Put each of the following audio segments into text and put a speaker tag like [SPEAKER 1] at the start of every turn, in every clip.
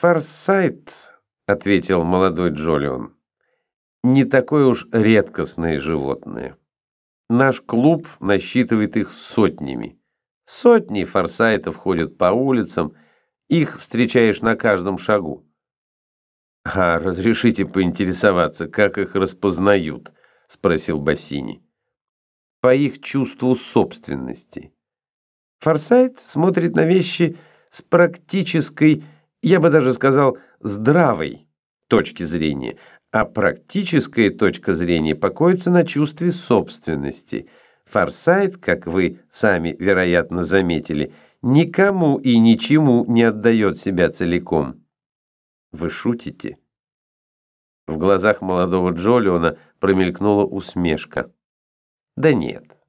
[SPEAKER 1] «Форсайт», — ответил молодой Джолион, — «не такое уж редкостное животное. Наш клуб насчитывает их сотнями. Сотни форсайтов ходят по улицам, их встречаешь на каждом шагу. «А разрешите поинтересоваться, как их распознают?» — спросил Бассини. «По их чувству собственности. Форсайт смотрит на вещи с практической, я бы даже сказал, здравой точки зрения, а практическая точка зрения покоится на чувстве собственности. Форсайт, как вы сами, вероятно, заметили, никому и ничему не отдает себя целиком. Вы шутите? В глазах молодого Джолиона промелькнула усмешка. Да нет.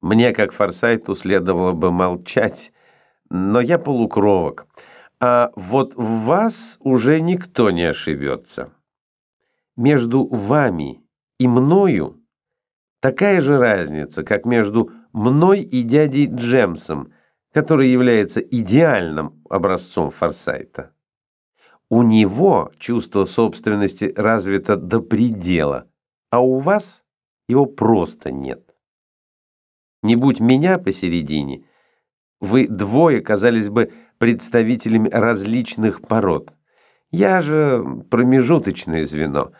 [SPEAKER 1] Мне, как Форсайту, следовало бы молчать, но я полукровок. А вот в вас уже никто не ошибется. Между вами и мною такая же разница, как между мной и дядей Джемсом, который является идеальным образцом Форсайта. У него чувство собственности развито до предела, а у вас его просто нет. Не будь меня посередине, вы двое казались бы представителями различных пород. Я же промежуточное звено.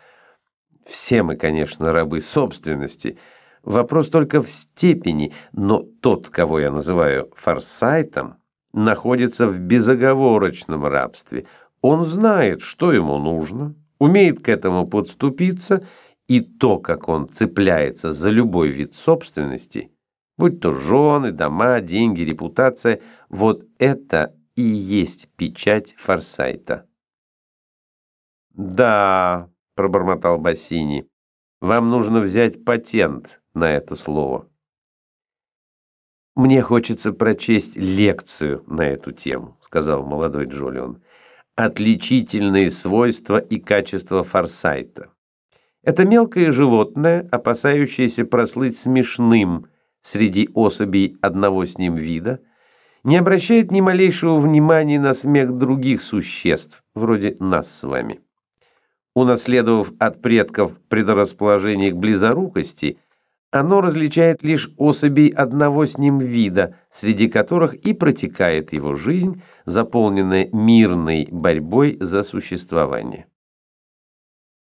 [SPEAKER 1] Все мы, конечно, рабы собственности. Вопрос только в степени, но тот, кого я называю форсайтом, находится в безоговорочном рабстве. Он знает, что ему нужно, умеет к этому подступиться, и то, как он цепляется за любой вид собственности – Будь то жены, дома, деньги, репутация, вот это и есть печать Форсайта. «Да», — пробормотал Бассини, — «вам нужно взять патент на это слово». «Мне хочется прочесть лекцию на эту тему», — сказал молодой Джолион. «Отличительные свойства и качества Форсайта. Это мелкое животное, опасающееся прослыть смешным, среди особей одного с ним вида, не обращает ни малейшего внимания на смех других существ, вроде нас с вами. Унаследовав от предков предрасположение к близорукости, оно различает лишь особей одного с ним вида, среди которых и протекает его жизнь, заполненная мирной борьбой за существование.